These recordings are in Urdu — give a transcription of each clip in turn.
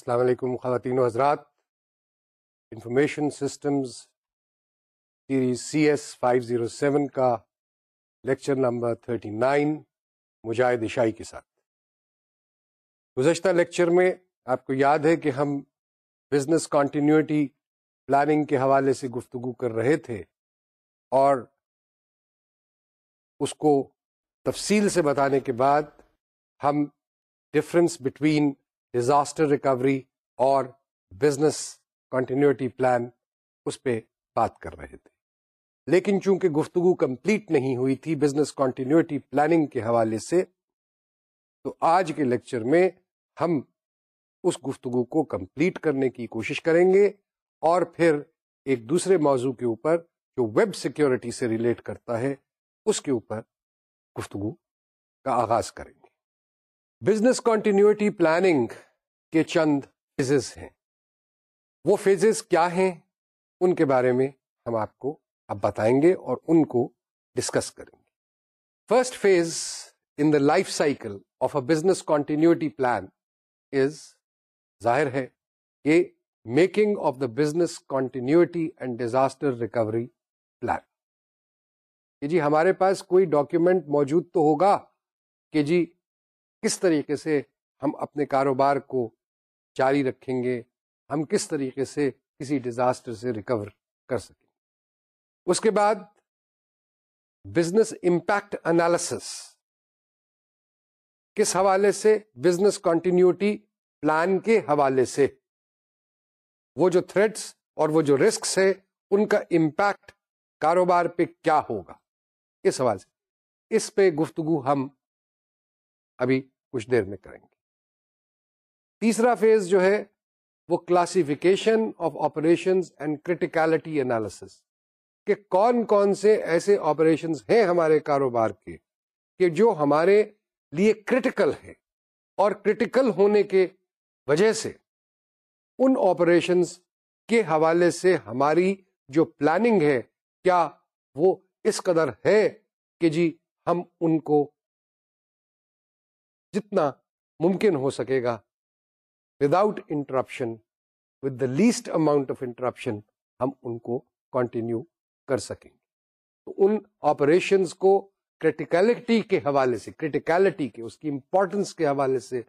السلام علیکم خواتین و حضرات۔ Information systems series C S five zero seven کا lecture number thirty nine Mujahid عشائی کے ساتھ۔ گزشتہ لیکچر میں آپ کو یاد ہے کہ ہم بزنس کانٹینیوٹی پلاننگ کے حوالے سے گفتگو کر رہے تھے اور اس کو تفصیل سے بتانے کے بعد ہم ڈفرینس بٹوین ڈیزاسٹر ریکوری اور بزنس کنٹینیوٹی پلان اس پہ بات کر رہے تھے۔ لیکن چونکہ گفتگو کمپلیٹ نہیں ہوئی تھی بزنس کنٹینیوٹی پلاننگ کے حوالے سے، تو آج کے لیکچر میں ہم اس گفتگو کو کمپلیٹ کرنے کی کوشش کریں گے اور پھر ایک دوسرے موضوع کے اوپر جو ویب سیکیورٹی سے ریلیٹ کرتا ہے، اس کے اوپر گفتگو کا آغاز کریں گے۔ بزنس کنٹینیوٹی پلاننگ کے چند فیزز ہیں۔ وہ فیزز کیا ہیں؟ ان کے بارے میں ہم آپ کو اب بتائیں گے اور ان کو ڈسکس کریں گے۔ First phase in the life cycle of a business continuity plan is ظاہر ہے کہ making of the business continuity and disaster recovery plan کہ جی ہمارے پاس کوئی ڈاکیومنٹ موجود تو ہوگا؟ کہ جی کس طریقے سے ہم اپنے کاروبار کو جاری رکھیں گے، ہم کس طریقے سے کسی ڈیزاسٹر سے ریکور کر سکیں۔ اس کے بعد بزنس امپیکٹ انالسس کس حوالے سے بزنس کنٹینیوٹی پلان کے حوالے سے۔ وہ جو تھریٹس اور وہ جو رسکس ہے ان کا امپیکٹ کاروبار پہ کیا ہوگا۔ اس حوالے سے، اس پہ گفتگو ہم ابھی کچھ دیر میں کریں گے۔ تیسرا فیز جو ہے وہ classification of operation and criticality analysis کہ کون کون سے ایسے آپریشن ہیں ہمارے کاروبار کے کہ جو ہمارے لیے کرٹیکل ہے اور کرٹیکل ہونے کے وجہ سے ان آپریشنس کے حوالے سے ہماری جو پلاننگ ہے کیا وہ اس قدر ہے کہ جی ہم ان کو جتنا ممکن ہو سکے گا without interruption with the least amount of interruption ہم ان کو کنٹینیو کر سکیں۔ گے تو ان آپریشنس کو کریٹیکلٹی کے حوالے سے کریٹیکلٹی کے، اس کی امپورٹنس کے حوالے سے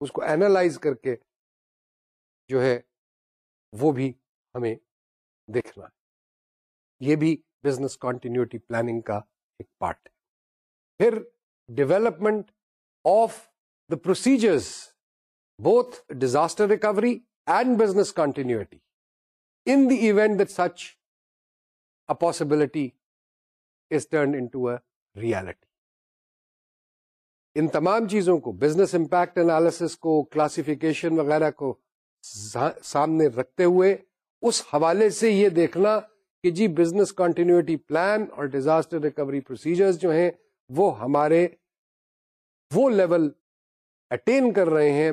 اس کو اینالائز کر کے جو ہے وہ بھی ہمیں دیکھنا ہے۔ یہ بھی بزنس کنٹینیوٹی پلاننگ کا ایک پارٹ ہے۔ پھر development of the procedures both disaster recovery and business continuity in the event that such a possibility is turn into a reality ان تمام چیزوں کو بزنس امپیکٹ انالیس کو کلاسیفیکیشن وغیرہ کو سامنے رکھتے ہوئے اس حوالے سے یہ دیکھنا کہ جی بزنس کنٹینیوٹی پلان اور ڈیزاسٹر ریکوری پروسیجرز جو ہیں وہ ہمارے وہ لیول اٹین کر رہے ہیں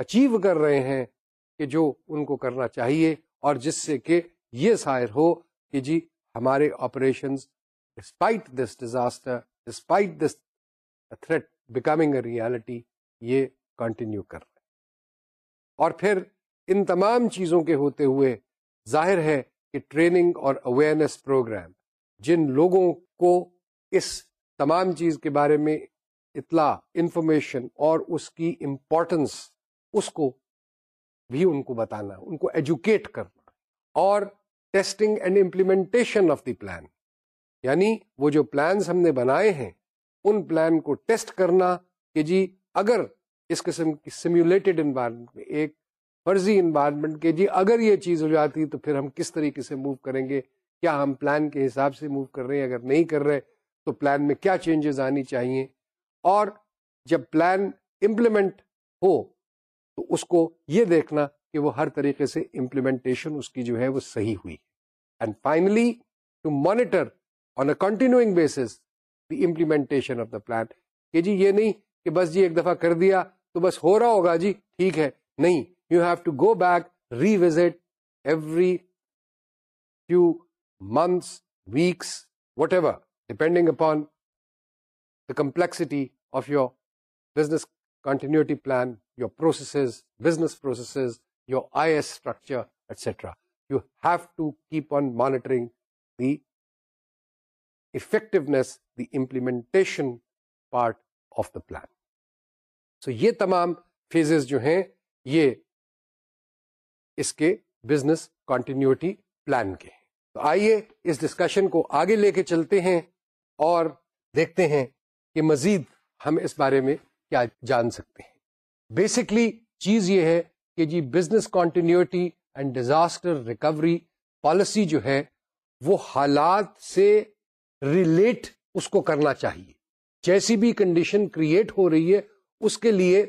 اچیو کر رہے ہیں کہ جو ان کو کرنا چاہیے اور جس سے کہ یہ ظاہر ہو کہ جی ہمارے operation despite this disaster despite this threat becoming a reality یہ کنٹینیو کر رہے اور پھر ان تمام چیزوں کے ہوتے ہوئے ظاہر ہے کہ ٹریننگ اور اویئرنیس پروگرام جن لوگوں کو اس تمام چیز کے بارے میں اطلاع انفارمیشن اور اس کی امپورٹنس اس کو بھی ان کو بتانا، ان کو ایجوکیٹ کرنا اور testing and implementation of the plan یعنی وہ جو پلانس ہم نے بنائے ہیں، ان پلان کو ٹیسٹ کرنا کہ جی اگر اس قسم کی سمیولیٹڈ انوائرمنٹ میں ایک فرضی انوائرمنٹ کے جی اگر یہ چیز ہو جاتی تو پھر ہم کس طریقے سے موو کریں گے؟ کیا ہم پلان کے حساب سے موو کر رہے ہیں؟ اگر نہیں کر رہے تو پلان میں کیا چینجز آنی چاہیے؟ اور جب پلان امپلیمنٹ ہو تو اس کو یہ دیکھنا کہ وہ ہر طریقے سے امپلیمنٹیشن اس کی جو ہے وہ صحیح ہوئی۔ And finally to monitor on a continuing basis the implementation of the plan کہ جی یہ نہیں کہ بس جی ایک دفعہ کر دیا تو بس ہو رہا ہوگا جی ٹھیک ہے۔ نہیں you have to go back revisit every few months weeks whatever depending upon the complexity of your business continuity plan, your processes, business processes, your IS structure, etc. You have to keep on monitoring the effectiveness, the implementation part of the plan. So یہ تمام phases جو ہیں یہ اس کے بزنس کنٹینیوٹی پلان کے تو آئیے اس ڈسکشن کو آگے لے کے چلتے ہیں اور دیکھتے ہیں کہ مزید ہم اس بارے میں کیا جان سکتے ہیں بیسکلی چیز یہ ہے کہ جی business continuity and disaster recovery policy جو ہے وہ حالات سے ریلیٹ اس کو کرنا چاہیے۔ جیسی بھی کنڈیشن کریٹ ہو رہی ہے، اس کے لیے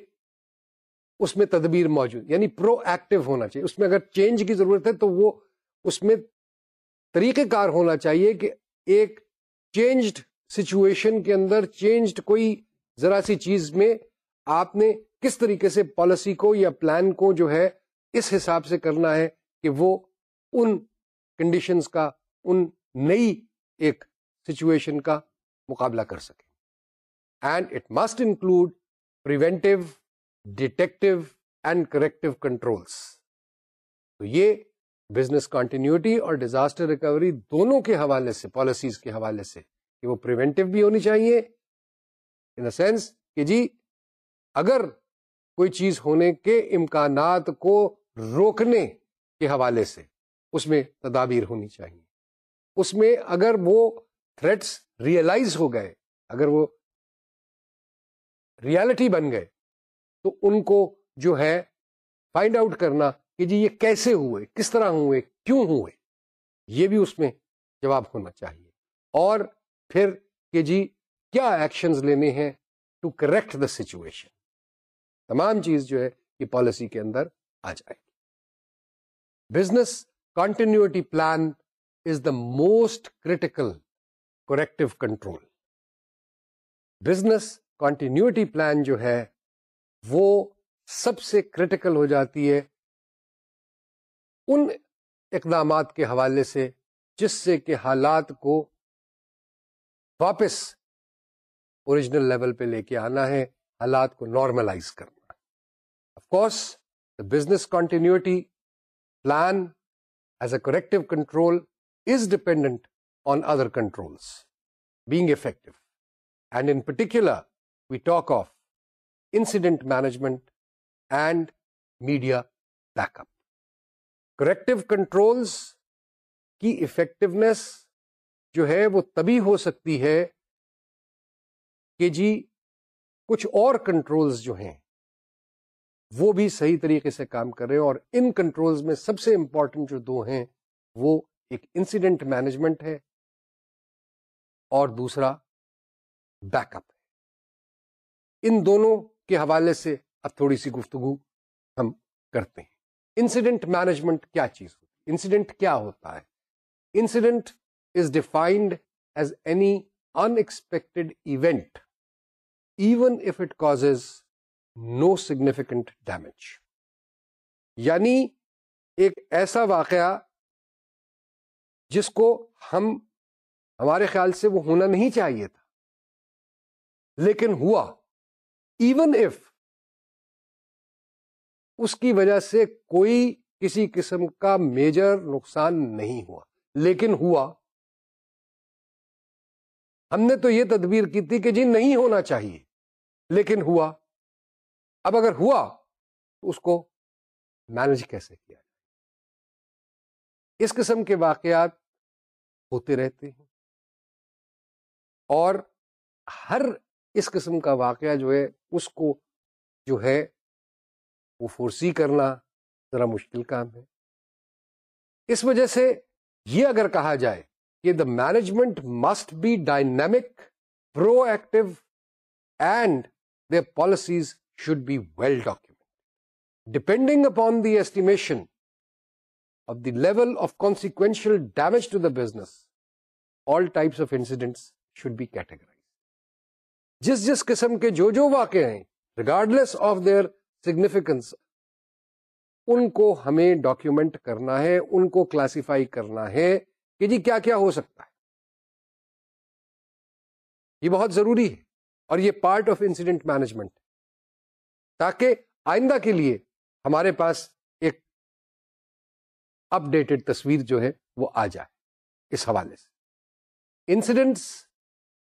اس میں تدبیر موجود یعنی پرو ایکٹیو ہونا چاہیے۔ اس میں اگر چینج کی ضرورت ہے تو وہ اس میں طریقہ کار ہونا چاہیے کہ ایک چینجڈ سچویشن کے اندر چینجڈ کوئی ذرا سی چیز میں آپ نے کس طریقے سے پالیسی کو یا پلان کو جو ہے اس حساب سے کرنا ہے کہ وہ ان کنڈیشنز کا، ان نئی ایک سچویشن کا مقابلہ کر سکے۔ And it must include preventive detective and corrective controls تو یہ بزنس کنٹینیوٹی اور ڈیزاسٹر ریکوری دونوں کے حوالے سے پالیسیز کے حوالے سے کہ وہ پریونٹیو بھی ہونی چاہیے۔ ان دا سینس کہ جی اگر کوئی چیز ہونے کے امکانات کو روکنے کے حوالے سے اس میں تدابیر ہونی چاہیے۔ اس میں اگر وہ تھریٹس ریئلائز ہو گئے، اگر وہ ریالٹی بن گئے، تو ان کو جو ہے فائنڈ آؤٹ کرنا کہ جی یہ کیسے ہوئے، کس طرح ہوئے، کیوں ہوئے، یہ بھی اس میں جواب ہونا چاہیے۔ اور پھر کہ جی کیا ایکشنز لینے ہیں ٹو کریکٹ دا سچویشن تمام چیز جو ہے یہ پالیسی کے اندر آ جائے گی۔ Business continuity plan is the most critical corrective control business continuity plan جو ہے وہ سب سے کریٹیکل ہو جاتی ہے ان اقدامات کے حوالے سے جس سے کہ حالات کو واپس اوریجنل لیول پہ لے کے آنا ہے، حالات کو نارملائز کرنا of course the business continuity plan as a corrective control is dependent on other controls being effective and in particular we talk of incident management and media backup corrective controls کی افیکٹونیس جو ہے وہ تبھی ہو سکتی ہے کہ جی کچھ اور کنٹرولز جو ہیں وہ بھی صحیح طریقے سے کام کر رہے ہیں اور ان کنٹرولز میں سب سے امپورٹنٹ جو دو ہیں، وہ ایک انسیڈنٹ مینجمنٹ ہے اور دوسرا بیک اپ ہے۔ ان دونوں کے حوالے سے اب تھوڑی سی گفتگو ہم کرتے ہیں۔ انسیڈنٹ مینجمنٹ کیا چیز ہوتی انسیڈنٹ کیا ہوتا ہے؟ Incident is defined as any unexpected event, even if it cause no significant damage یعنی ایک ایسا واقعہ جس کو ہم ہمارے خیال سے وہ ہونا نہیں چاہیے تھا۔ لیکن ہوا۔ ایون اف اس کی وجہ سے کوئی کسی قسم کا میجر نقصان نہیں ہوا۔ لیکن ہوا۔ ہم نے تو یہ تدبیر کی تھی کہ جی نہیں ہونا چاہیے۔ لیکن ہوا۔ اب اگر ہوا تو اس کو مینج کیسے کیا جائے؟ اس قسم کے واقعات ہوتے رہتے ہیں۔ اور ہر اس قسم کا واقعہ جو ہے، اس کو جو ہے، وہ فورسی کرنا ذرا مشکل کام ہے۔ اس وجہ سے یہ اگر کہا جائے کہ the management must be dynamic proactive and the policies should be well document depending upon the estimation of the level of consequential damage to the business all types of incidents should be categorize جس جس قسم کے جو جو واقع ہیں ریگارڈلیس آف دیئر سگنیفیکینس ان کو ہمیں ڈاکیومنٹ کرنا ہے ان کو کلاسیفائی کرنا ہے کہ جی کیا کیا ہو سکتا ہے یہ بہت ضروری ہے اور یہ پارٹ آف انسیڈنٹ مینجمنٹ تاکہ آئندہ کے لیے ہمارے پاس ایک اپ ڈیٹڈ تصویر جو ہے وہ آ جائے اس حوالے سے۔ Incidents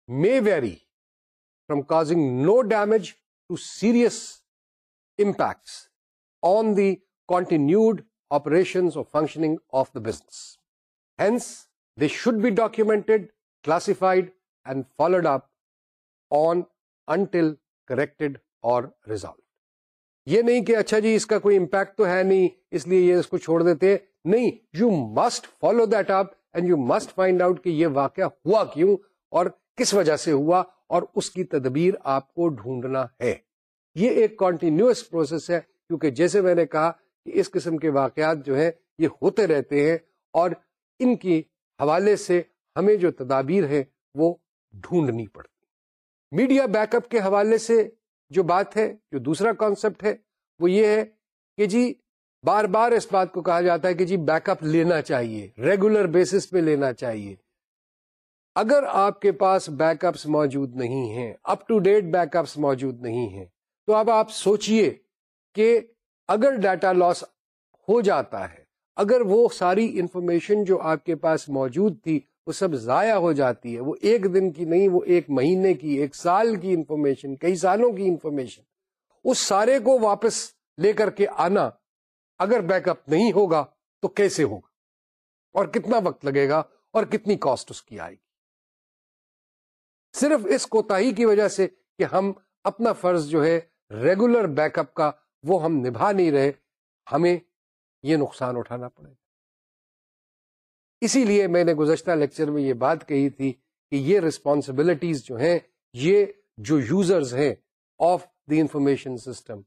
may vary from causing no damage to serious impacts on the continued operation functioning of the business hence they should be documented classified and followed up on until corrected اور ریزالو یہ نہیں کہ اچھا جی اس کا کوئی امپیکٹ تو ہے نہیں، اس لیے یہ اس کو چھوڑ دیتے۔ نہیں you must follow that up and you must find out کہ یہ واقعہ ہوا کیوں اور کس وجہ سے ہوا اور اس کی تدبیر آپ کو ڈھونڈنا ہے۔ یہ ایک کنٹینیوس پروسیس ہے، کیونکہ جیسے میں نے کہا کہ اس قسم کے واقعات جو ہیں، یہ ہوتے رہتے ہیں اور ان کے حوالے سے ہمیں جو تدابیر ہے وہ ڈھونڈنی پڑتی۔ میڈیا بیک اپ کے حوالے سے جو بات ہے، جو دوسرا کانسیپٹ ہے، وہ یہ ہے کہ جی بار بار اس بات کو کہا جاتا ہے کہ جی بیک اپ لینا چاہیے ریگولر بیسس پہ لینا چاہیے۔ اگر آپ کے پاس بیک اپس موجود نہیں ہیں up to date backups موجود نہیں ہیں، تو اب آپ سوچئے کہ اگر ڈیٹا لاس ہو جاتا ہے، اگر وہ ساری انفارمیشن جو آپ کے پاس موجود تھی وہ سب ضائع ہو جاتی ہے۔ وہ ایک دن کی نہیں، وہ ایک مہینے کی، ایک سال کی انفارمیشن کئی سالوں کی انفارمیشن اس سارے کو واپس لے کر کے آنا اگر بیک اپ نہیں ہوگا تو کیسے ہوگا؟ اور کتنا وقت لگے گا اور کتنی کاسٹ اس کی آئے گی؟ صرف اس کوتا کی وجہ سے کہ ہم اپنا فرض جو ہے ریگولر بیک اپ کا وہ ہم نبھا نہیں رہے، ہمیں یہ نقصان اٹھانا پڑے گا۔ اسی لیے میں نے گزشتہ لیکچر میں یہ بات کہی تھی کہ یہ ریسپانسبلٹیز جو ہیں، یہ جو یوزرز ہیں آف دی انفارمیشن سسٹم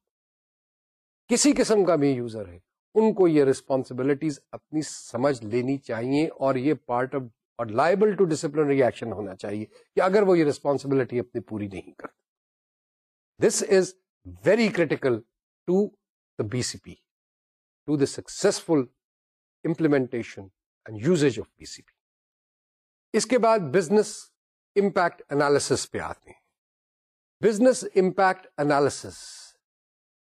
کسی قسم کا بھی یوزر ہے۔ ان کو یہ ریسپانسبلٹیز اپنی سمجھ لینی چاہیے اور یہ پارٹ آف اور لائبل ٹو ڈسپلن ریئیکشن ہونا چاہیے کہ اگر وہ یہ ریسپانسبلٹی اپنی پوری نہیں کرتے۔ This is very critical to the B C P to the successful implementation usage of P C P اس کے بعد بزنس امپیکٹ انالیس پہ آتے ہیں۔ Business impact analysis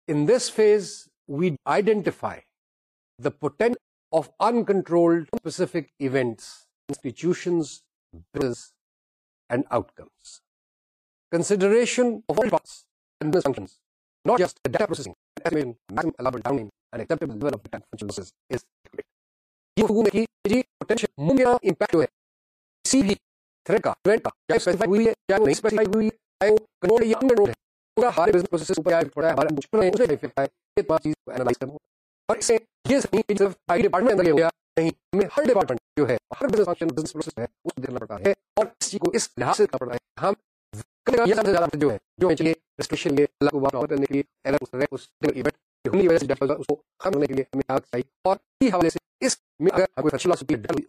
in this phase we identify the potent of uncontrolled specific events institutions and outcomes consideration not just data processing جی ممکنہ امپیکٹ جو ہے کسی بھی تھریٹ کا ایونٹ کا چاہے اسپیسیفائی ہوئی ہے چاہے وہ نہیں اسپیسیفائی ہوئی ہے چاہے وہ کنٹرول یا انکنٹرول ہے پورا ہمارے بزنس پروسیس اوپر آیا پڑا ہے ہمارے مشکل ہے اسے افیکٹ ہے یہ تمام چیز کو انالائز کرنا اور اس سے یہ نہیں کہ صرف آئی ڈپارٹمنٹ اندر گیا نہیں ہمیں ہر ڈپارٹمنٹ جو ہے ہر بزنس فنکشن بزنس پروسیس ہے اس کو دیکھنا پڑتا ہے اور اس چیز کو اس لحاظ سے کرنا پڑتا ہے ہم یہ سب سے زیادہ جو ہے جو چلیے ریسٹرکشن لیے اللہ کو بات کرنے کے لیے ایرر اس طرح اس ایونٹ ہونے کی وجہ سے ڈر ہوگا اس کو ختم کرنے کے لیے ہمیں آگ چاہیے اور اسی حوالے سے اس میں اگر کوئی فیصلہ ہوتی ہے تو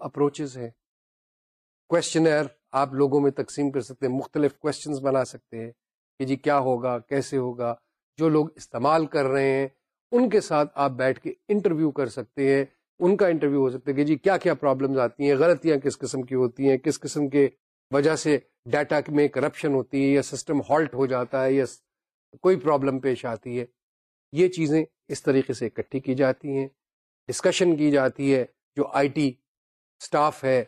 اپروچز ہیں کوشچنر آپ لوگوں میں تقسیم کر سکتے ہیں، مختلف کوشچنز بنا سکتے ہیں کہ جی کیا ہوگا، کیسے ہوگا، جو لوگ استعمال کر رہے ہیں، ان کے ساتھ آپ بیٹھ کے انٹرویو کر سکتے ہیں۔ ان کا انٹرویو ہو سکتا ہے کہ جی کیا کیا پرابلمز آتی ہیں، غلطیاں کس قسم کی ہوتی ہیں، کس قسم کے وجہ سے ڈیٹا میں کرپشن ہوتی ہے یا سسٹم ہالٹ ہو جاتا ہے یا کوئی پرابلم پیش آتی ہے۔ یہ چیزیں اس طریقے سے اکٹھی کی جاتی ہیں ڈسکشن کی جاتی ہے۔ جو آئی ٹی اسٹاف ہے،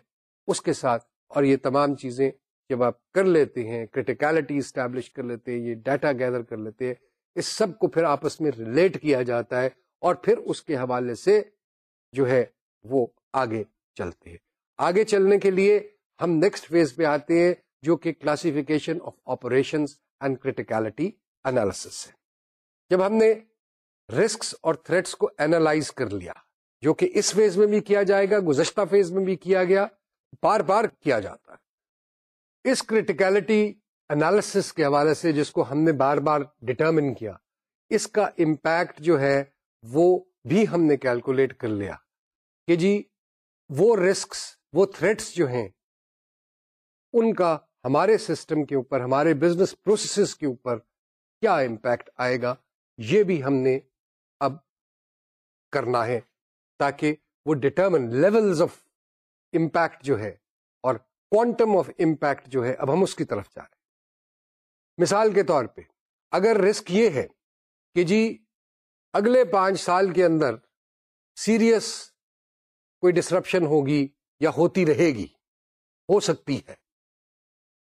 اس کے ساتھ اور یہ تمام چیزیں جب آپ کر لیتے ہیں کریٹیکلٹی اسٹیبلش کر لیتے ہیں، یہ ڈیٹا گیدر کر لیتے ہیں، اس سب کو پھر آپس میں ریلیٹ کیا جاتا ہے اور پھر اس کے حوالے سے جو ہے وہ آگے چلتے ہیں۔ آگے چلنے کے لیے ہم نیکسٹ فیز پہ آتے ہیں، جو کہ classification of operation and criticality analysis ہے۔ جب ہم نے رسکس اور تھریٹس کو اینالائز کر لیا، جو کہ اس فیز میں بھی کیا جائے گا، گزشتہ فیز میں بھی کیا گیا بار بار کیا جاتا ہے۔ اس کریٹیکلٹی انالیس کے حوالے سے جس کو ہم نے بار بار ڈٹرمن کیا، اس کا امپیکٹ جو ہے وہ بھی ہم نے کیلکولیٹ کر لیا کہ جی وہ رسکس وہ تھریٹس جو ہیں، ان کا ہمارے سسٹم کے اوپر، ہمارے بزنس پروسیسز کے اوپر کیا امپیکٹ آئے گا، یہ بھی ہم نے اب کرنا ہے تاکہ وہ ڈٹرمن لیولز آف امپیکٹ جو ہے اور کوانٹم آف امپیکٹ جو ہے اب ہم اس کی طرف جا رہے ہیں۔ مثال کے طور پہ اگر رسک یہ ہے کہ جی اگلے پانچ سال کے اندر سیریس کوئی ڈسرپشن ہوگی یا ہوتی رہے گی، ہو سکتی ہے۔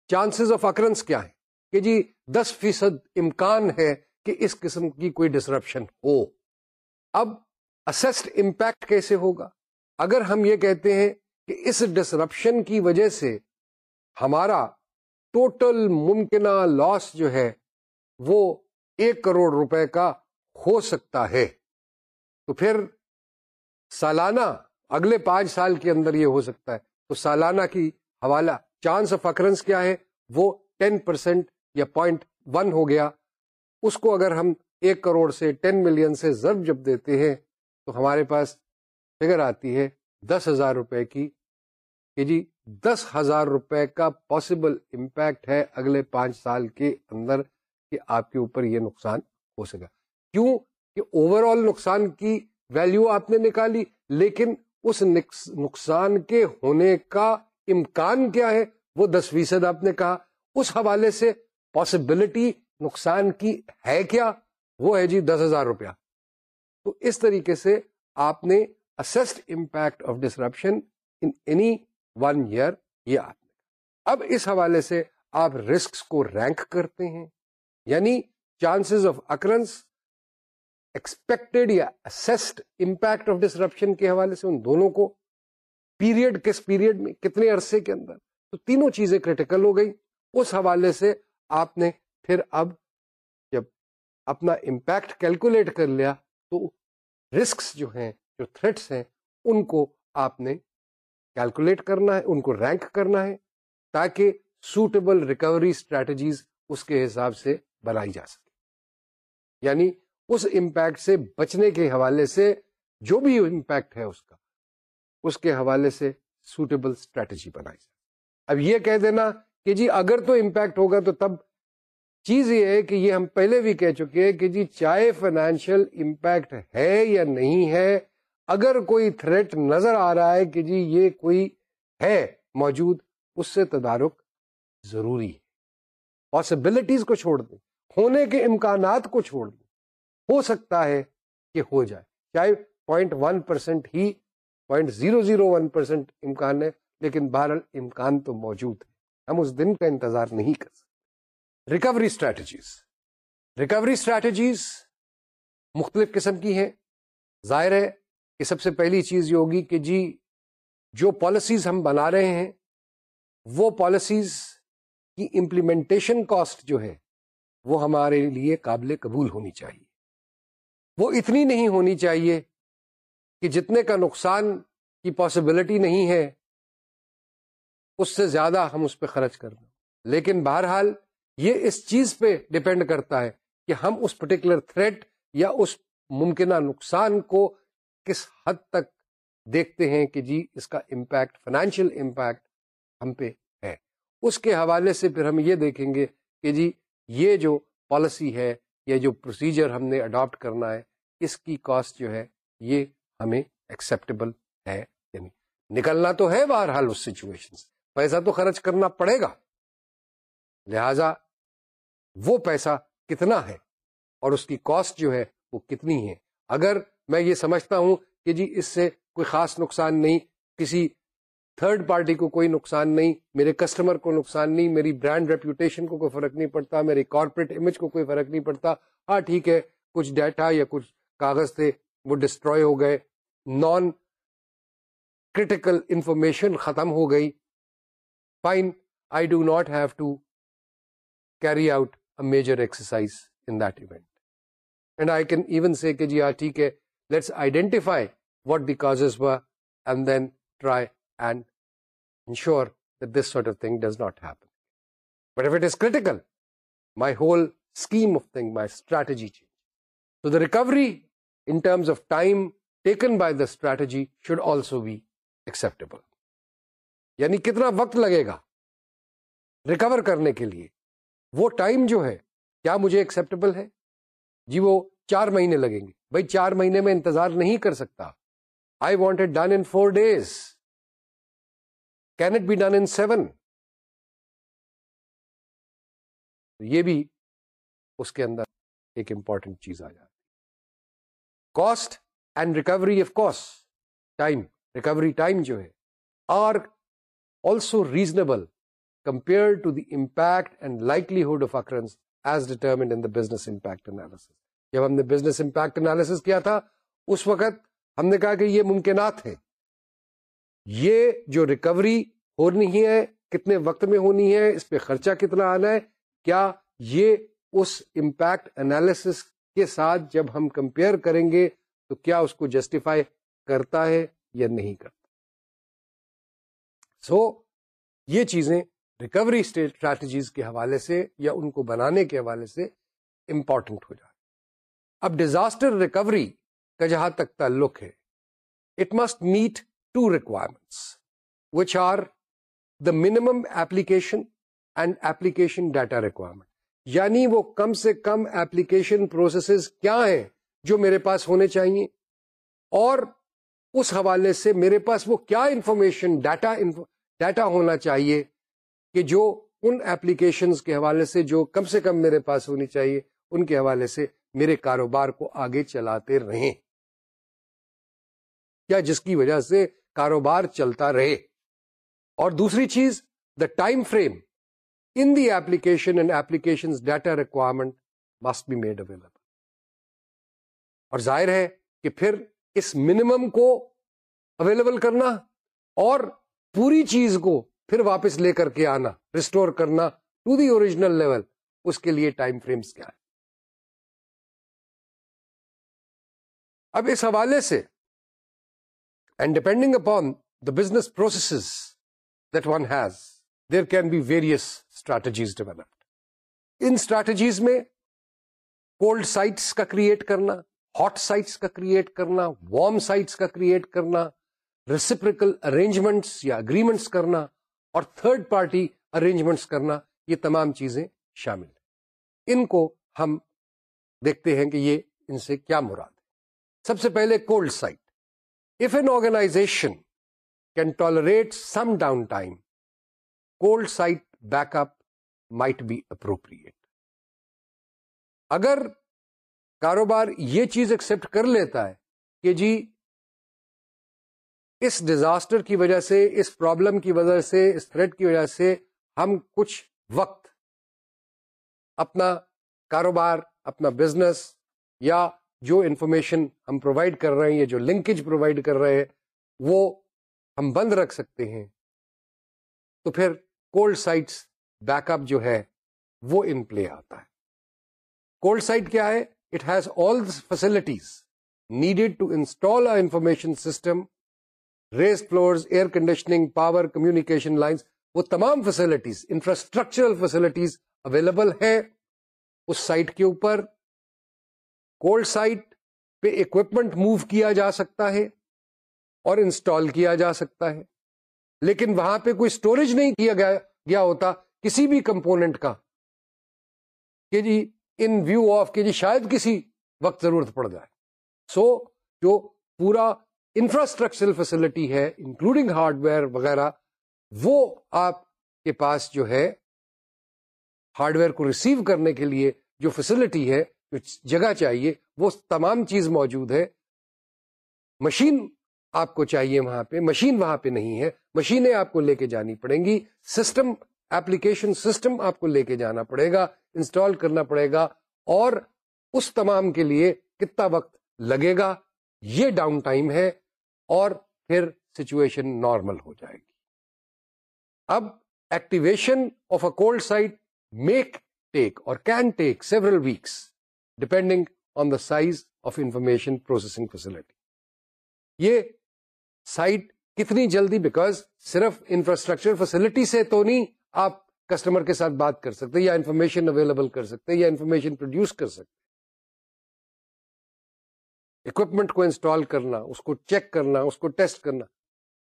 چانسز آف اکرنس کیا ہے؟ کہ جی دس فیصد امکان ہے کہ اس قسم کی کوئی ڈسرپشن ہو۔ اب اسسڈ امپیکٹ کیسے ہوگا؟ اگر ہم یہ کہتے ہیں کہ اس ڈسرپشن کی وجہ سے ہمارا ٹوٹل ممکنہ لاس جو ہے وہ ایک کروڑ روپے کا ہو سکتا ہے۔ تو پھر سالانہ اگلے پانچ سال کے اندر یہ ہو سکتا ہے۔ تو سالانہ کی حوالہ چانس آف اکرنس کیا ہے؟ وہ ٹین پرسینٹ یا پوائنٹ ون ہو گیا۔ اس کو اگر ہم ایک کروڑ سے ٹین ملین سے ضرب جب دیتے ہیں تو ہمارے پاس فگر آتی ہے دس ہزار روپے کی کہ جی دس ہزار روپے کا پاسبل امپیکٹ ہے اگلے پانچ سال کے اندر کہ آپ کے اوپر یہ نقصان ہو سکا۔ کیوں کہ اوور آل نقصان کی ویلیو آپ نے نکالی، لیکن اس نقصان کے ہونے کا امکان کیا ہے؟ وہ دس فیصد آپ نے کہا۔ اس حوالے سے پاسبلٹی نقصان کی ہے کیا؟ وہ ہے جی دس ہزار روپیہ۔ تو اس طریقے سے آپ نے assessed impact of disruption in any one year یہ آپ نے اب اس حوالے سے آپ رسک کو رینک کرتے ہیں یعنی چانسز آف اکرنس ایکسپیکٹڈ یا اسسڈ امپیکٹ آف ڈسرپشن کے حوالے سے ان دونوں کو پیریڈ کس پیریڈ میں، کتنے عرصے کے اندر۔ تو تینوں چیزیں کریٹیکل ہو گئی اس حوالے سے آپ نے پھر اب جب اپنا امپیکٹ کیلکولیٹ کر لیا تو رسکس جو ہیں، جو تھریٹس ہیں، ان کو آپ نے کیلکولیٹ کرنا ہے، ان کو رینک کرنا ہے تاکہ سوٹیبل ریکوری اسٹریٹجیز اس کے حساب سے بنائی جا سکے یعنی اس امپیکٹ سے بچنے کے حوالے سے جو بھی امپیکٹ ہے اس کا، اس کے حوالے سے سوٹیبل اسٹریٹجی بنائی جائے۔ اب یہ کہہ دینا کہ جی اگر تو امپیکٹ ہوگا تو تب چیز یہ ہے کہ یہ ہم پہلے بھی کہہ چکے ہیں کہ جی چاہے فائنینشیل امپیکٹ ہے یا نہیں ہے اگر کوئی تھریٹ نظر آ رہا ہے کہ جی یہ کوئی ہے موجود، اس سے تدارک ضروری ہے۔ پاسبلٹیز کو چھوڑ دیں۔ ہونے کے امکانات کو چھوڑ دیں۔ ہو سکتا ہے کہ ہو جائے۔ چاہے پوائنٹ ون پرسینٹ ہی point zero zero one percent امکان ہے، لیکن بہرحال امکان تو موجود ہے۔ ہم اس دن کا انتظار نہیں کر سکتے۔ ریکوری اسٹریٹجیز ریکوری اسٹریٹجیز مختلف قسم کی ہیں۔ ظاہر ہے کہ سب سے پہلی چیز یہ ہوگی کہ جی جو پالیسیز ہم بنا رہے ہیں، وہ پالیسیز کی امپلیمنٹیشن کاسٹ جو ہے، وہ ہمارے لیے قابل قبول ہونی چاہیے۔ وہ اتنی نہیں ہونی چاہیے کہ جتنے کا نقصان کی پاسبلٹی نہیں ہے، اس سے زیادہ ہم اس پہ خرچ کر دیں۔ لیکن بہرحال یہ اس چیز پہ ڈپینڈ کرتا ہے کہ ہم اس پرٹیکولر تھریٹ یا اس ممکنہ نقصان کو کس حد تک دیکھتے ہیں کہ جی اس کا امپیکٹ فائنینشیل امپیکٹ ہم پہ ہے۔ اس کے حوالے سے پھر ہم یہ دیکھیں گے کہ جی یہ جو پالیسی ہے یا جو پروسیجر ہم نے اڈاپٹ کرنا ہے، اس کی کاسٹ جو ہے، یہ ہمیں ایکسیپٹیبل ہے یعنی نکلنا تو ہے بہرحال اس سچویشن سے پیسہ تو خرچ کرنا پڑے گا۔ لہذا وہ پیسہ کتنا ہے اور اس کی کاسٹ جو ہے وہ کتنی ہے۔ اگر میں یہ سمجھتا ہوں کہ جی اس سے کوئی خاص نقصان نہیں، کسی تھرڈ پارٹی کو کوئی نقصان نہیں، میرے کسٹمر کو نقصان نہیں، میری برانڈ ریپوٹیشن کو کوئی فرق نہیں پڑتا میری کارپوریٹ امیج کو کوئی فرق نہیں پڑتا۔ ہاں ٹھیک ہے، کچھ ڈیٹا یا کچھ کاغذ تھے، وہ ڈسٹروائے ہو گئے نان کریٹیکل انفارمیشن ختم ہو گئی۔ Fine I do not have to carry out a major exercise in that event and I can even say کہ جی ہاں ٹھیک ہے let's identify what the causes and then try and ensure this sort of thing does not happen but if it is critical my whole scheme of thing my strategy change تو the recovery in terms of time taken by the strategy should also be acceptable یعنی کتنا وقت لگے گا ریکور کرنے کے لیے وہ ٹائم جو ہے کیا مجھے ایکسپٹیبل ہے جی وہ چار مہینے لگیں گے۔ بھائی، چار مہینے میں انتظار نہیں کر سکتا۔ I want it done in four days can it be done in seven یہ بھی اس کے اندر ایک امپورٹنٹ چیز آ جاتی۔ Cost and recovery of cost time recovery time جو ہے are also reasonable compare to the impact and likelihood of occurrence as determined in business impact analysis جب ہم نے بزنس امپیکٹ انالیس کیا تھا اس وقت ہم نے کہا کہ یہ ممکنات ہیں۔ یہ جو ریکوری ہونی ہے کتنے وقت میں ہونی ہے اس پہ خرچہ کتنا آنا ہے کیا یہ اس امپیکٹ انالیس کے ساتھ جب ہم کمپیئر کریں گے تو کیا اس کو جسٹیفائی کرتا ہے یا نہیں کرتا؟ سو so, یہ چیزیں ریکوری اسٹریٹجیز کے حوالے سے یا ان کو بنانے کے حوالے سے امپورٹنٹ ہو جائے اب ڈیزاسٹر ریکوری کا جہاں تک تعلق ہے it must meet two requirements which are the minimum application and application data requirement یعنی وہ کم سے کم ایپلیکیشن پروسیسز کیا ہیں جو میرے پاس ہونے چاہیے؟ اور اس حوالے سے میرے پاس وہ کیا انفارمیشن ڈیٹا ڈیٹا ہونا چاہیے کہ جو ان ایپلیکیشن کے حوالے سے جو کم سے کم میرے پاس ہونی چاہیے، ان کے حوالے سے میرے کاروبار کو آگے چلاتے رہیں۔ یا جس کی وجہ سے کاروبار چلتا رہے؟ اور دوسری چیز the time frame in the application and application data requirement must be made available اور ظاہر ہے کہ پھر اس منیمم کو اویلیبل کرنا اور پوری چیز کو پھر واپس لے کر کے آنا ریسٹور کرنا ٹو دی اوریجنل لیول اس کے لیے ٹائم فریمز کیا ہے اب اس حوالے سے and depending upon the business process that one has there can be various strategies developed in strategies میں کولڈ سائٹس کا کریٹ کرنا ہاٹ سائٹس کا کریٹ کرنا وارم سائٹس کا کریٹ کرنا ریسیپریکل ارینجمنٹس یا اگریمنٹس کرنا اور تھرڈ پارٹی ارینجمنٹس کرنا، یہ تمام چیزیں شامل ہیں۔ ان کو ہم دیکھتے ہیں کہ یہ ان سے کیا مراد سب سے پہلے cold site if an organization can tolerate some down time cold site back up might be appropriate اگر کاروبار یہ چیز ایکسپٹ کر لیتا ہے کہ جی اس ڈیزاسٹر کی وجہ سے، اس پرابلم کی وجہ سے، اس تھریٹ کی وجہ سے ہم کچھ وقت اپنا کاروبار، اپنا بزنس یا جو انفارمیشن ہم پرووائڈ کر رہے ہیں یا جو لنکیج پرووائڈ کر رہے ہیں، وہ ہم بند رکھ سکتے ہیں۔ تو پھر کولڈ سائٹس بیک اپ جو ہے، وہ ان پلے آتا ہے۔ کولڈ سائٹ کیا ہے؟ It has all facilities needed to install information system raised floor air conditioning power communication lines وہ تمام فیسلٹیز انفراسٹرکچرل فیسلٹیز اویلیبل ہے اس سائٹ کے اوپر کولڈ سائٹ پہ اکوپمنٹ موو کیا جا سکتا ہے اور انسٹال کیا جا سکتا ہے۔ لیکن وہاں پہ کوئی اسٹوریج نہیں کیا گیا گیا ہوتا کسی بھی کمپوننٹ کا۔ کہ جی ان ویو آف کہ جی شاید کسی وقت ضرورت پڑ جائے۔ سو so, جو پورا انفراسٹرکچرل فیسلٹی ہے انکلوڈنگ ہارڈ ویئر وغیرہ وہ آپ کے پاس جو ہے ہارڈ ویئر کو ریسیو کرنے کے لیے جو فیسلٹی ہے جگہ چاہیے، وہ تمام چیز موجود ہے۔ مشین آپ کو چاہیے وہاں پہ، مشین وہاں پہ نہیں ہے۔ مشینیں آپ کو لے کے جانی پڑیں گی۔ سسٹم ایپلیکیشن سسٹم آپ کو لے کے جانا پڑے گا، انسٹال کرنا پڑے گا اور اس تمام کے لیے کتنا وقت لگے گا، یہ ڈاؤن ٹائم ہے اور پھر سچویشن نارمل ہو جائے گی۔ اب activation of a cold site, make, take اور can take several weeks. Depending on the size of information processing facility یہ سائٹ کتنی جلدی بیکاز صرف انفراسٹرکچر فیسلٹی سے تو نہیں آپ کسٹمر کے ساتھ بات کر سکتے یا انفارمیشن اویلیبل کر سکتے یا انفارمیشن پروڈیوس کر سکتے۔ اکوپمنٹ کو انسٹال کرنا، اس کو چیک کرنا، اس کو ٹیسٹ کرنا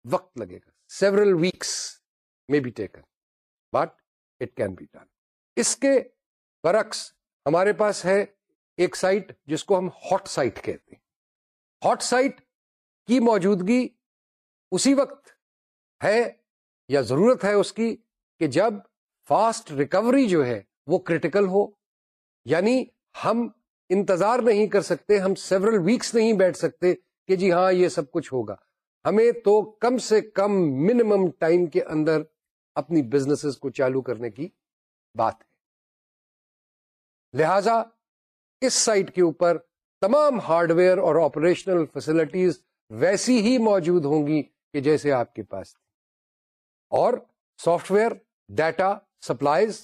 وقت لگے گا۔ سیورل ویکس میں be taken but it can be done اس کے برعکس ہمارے پاس ہے ایک سائٹ جس کو ہم ہاٹ سائٹ کہتے ہیں۔ ہاٹ سائٹ کی موجودگی اسی وقت ہے یا ضرورت ہے اس کی کہ جب فاسٹ ریکوری جو ہے وہ کریٹیکل ہو یعنی ہم انتظار نہیں کر سکتے، ہم سیورل ویکس نہیں بیٹھ سکتے کہ جی ہاں یہ سب کچھ ہوگا۔ ہمیں تو کم سے کم منیمم ٹائم کے اندر اپنی بزنس کو چالو کرنے کی بات ہے۔ لہذا اس سائٹ کے اوپر تمام ہارڈ ویئر اور آپریشنل فیسلٹیز ویسی ہی موجود ہوں گی کہ جیسے آپ کے پاس اور سافٹ ویئر، ڈیٹا سپلائیز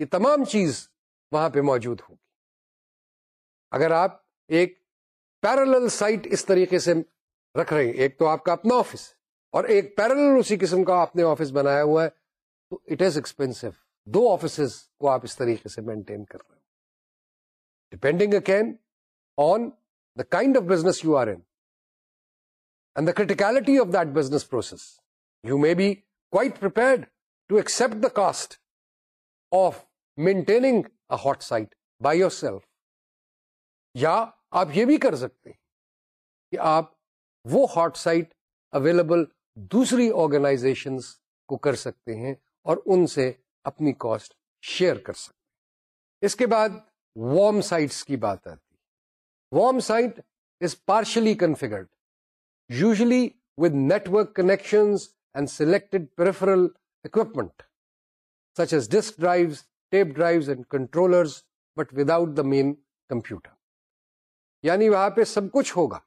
یہ تمام چیز وہاں پہ موجود ہوگی اگر آپ ایک پیرل سائٹ اس طریقے سے رکھ رہے ہیں، ایک تو آپ کا اپنا آفس اور ایک پیرل اسی قسم کا آپ نے آفس بنایا ہوا ہے، تو اٹ از ایکسپینسو دو آفیسز کو آپ اس طریقے سے مینٹین کر رہے ہیں۔ Depending again on the kind of business you are in and the criticality of that business process you may be quite prepared to accept the cost of maintaining a hot site by yourself یا آپ یہ بھی کر سکتے ہیں کہ آپ وہ ہاٹ سائٹ اویلیبل دوسری آرگنائزیشن کو کر سکتے ہیں اور ان سے اپنی کاسٹ شیئر کر سکتے اس کے بعد وارم سائٹس کی بات آتی۔ Warm site is partially configured usually with network connection and selected peripheral equipment such as disk drives tape drives and controllers but without the main computer یعنی وہاں پہ سب کچھ ہوگا۔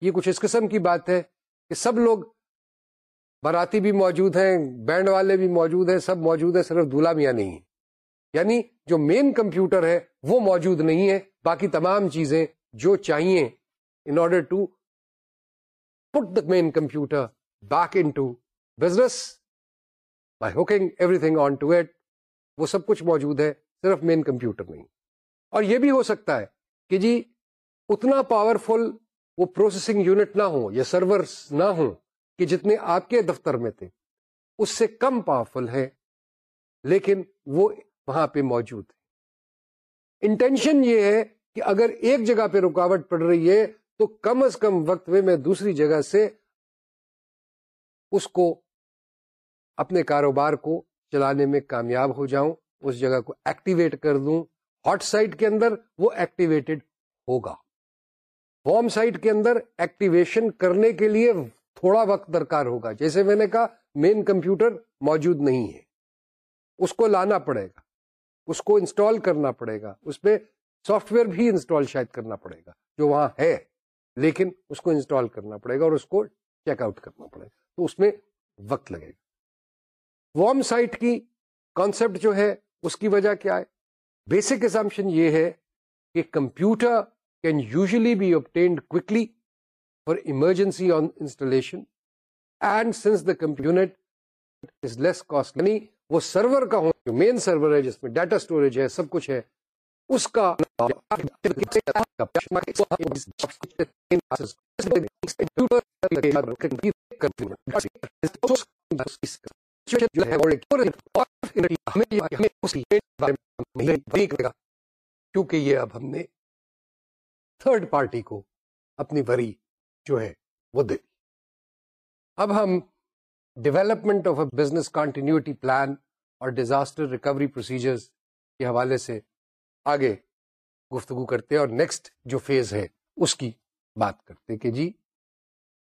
یہ کچھ اس قسم کی بات ہے کہ سب لوگ باراتی بھی موجود ہیں، بینڈ والے بھی موجود ہیں، سب موجود ہیں، صرف دلہا میاں نہیں۔ ہے یعنی جو مین کمپیوٹر ہے وہ موجود نہیں ہے۔ باقی تمام چیزیں جو چاہیے in order to put the main computer back into business by hooking everything on to it وہ سب کچھ موجود ہے، صرف مین کمپیوٹر نہیں۔ اور یہ بھی ہو سکتا ہے کہ جی اتنا پاورفل وہ پروسیسنگ یونٹ نہ ہو یا سرور نہ ہو کہ جتنے آپ کے دفتر میں تھے، اس سے کم پاورفل ہے۔ لیکن وہ وہاں پہ موجود ہے۔ انٹینشن یہ ہے کہ اگر ایک جگہ پہ رکاوٹ پڑ رہی ہے تو کم از کم وقت میں میں دوسری جگہ سے اس کو، اپنے کاروبار کو چلانے میں کامیاب ہو جاؤں، اس جگہ کو ایکٹیویٹ کر دوں۔ ہاٹ سائٹ کے اندر وہ ایکٹیویٹڈ ہوگا۔ وارم سائٹ کے اندر ایکٹیویشن کرنے کے لیے تھوڑا وقت درکار ہوگا۔ جیسے میں نے کہا مین کمپیوٹر موجود نہیں ہے۔ اس کو لانا پڑے گا۔ اس کو انسٹال کرنا پڑے گا۔ اس پہ سافٹ ویئر بھی انسٹال شاید کرنا پڑے گا جو وہاں ہے، لیکن اس کو انسٹال کرنا پڑے گا اور اس کو چیک آؤٹ کرنا پڑے گا۔ تو اس میں وقت لگے گا۔ وارم سائٹ کی کانسیپٹ جو ہے، اس کی وجہ کیا ہے؟ بیسک ایزامشن یہ ہے کہ computer can usually be obtained quickly for emergency on installation and since the computer unit is less یعنی وہ سرور کا ہو جو مین سرور ہے جس میں ڈیٹا سٹوریج ہے، سب کچھ ہے، اس کا کیونکہ یہ اب ہم نے تھرڈ پارٹی کو اپنی وری جو ہے وہ دے دی۔ اب ہم development of a business continuity plan اور ڈیزاسٹر ریکوری پروسیجرز کے حوالے سے آگے گفتگو کرتے اور نیکسٹ جو فیز ہے اس کی بات کرتے کہ جی